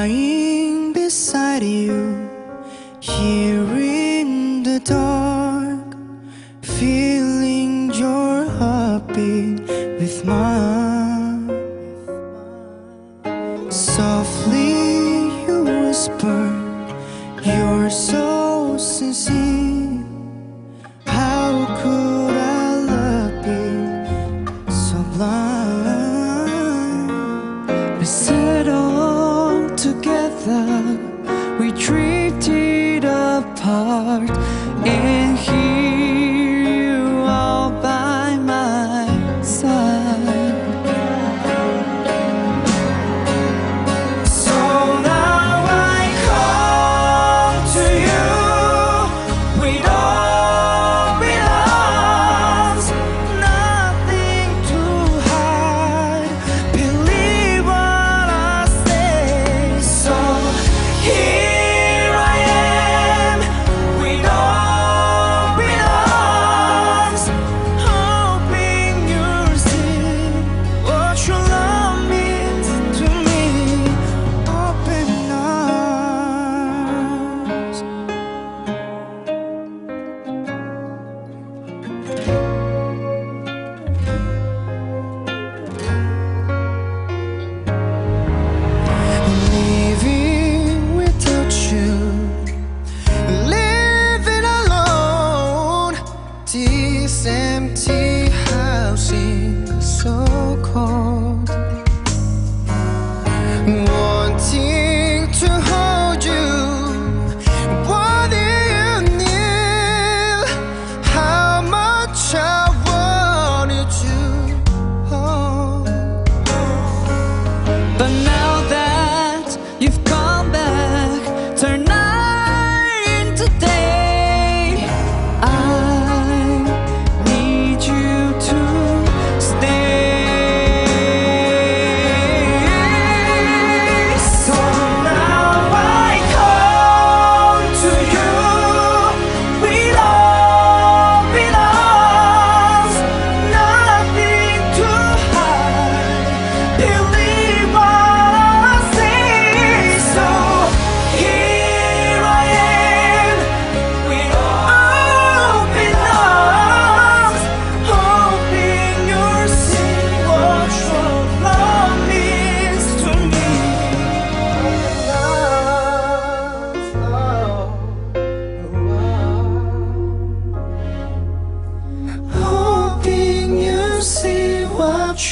lying beside you here in the dark, feeling your heartbeat with mine. Softly you whisper, you're so sincere. together, we drifted apart.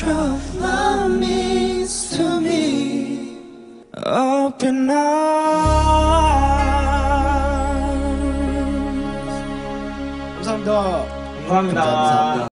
your love means to me. Open arms. 감사합니다. 감사합니다.